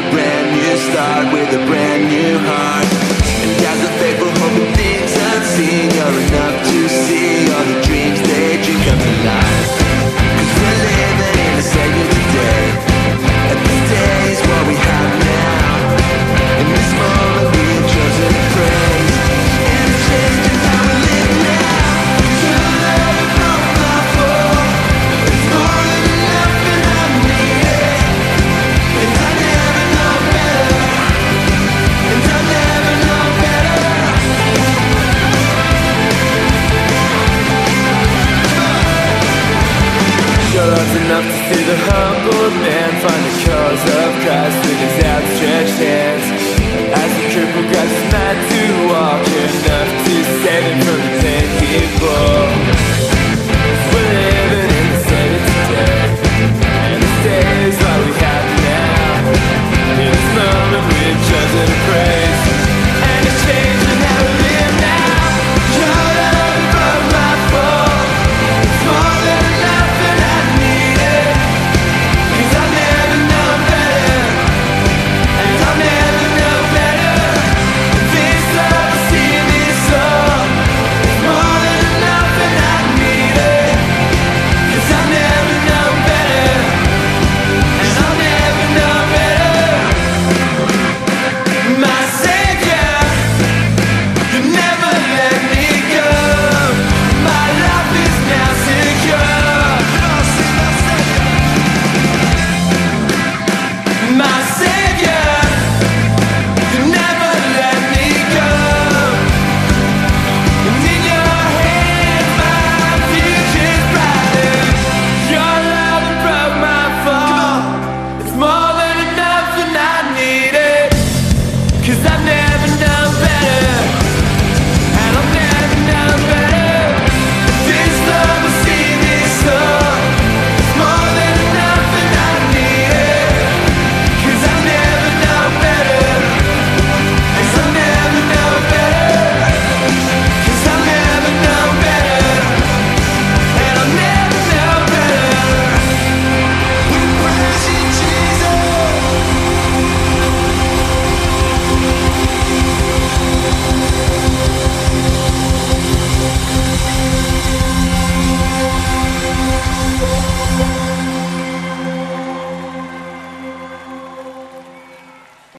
a brand new start, with a brand new heart. Did the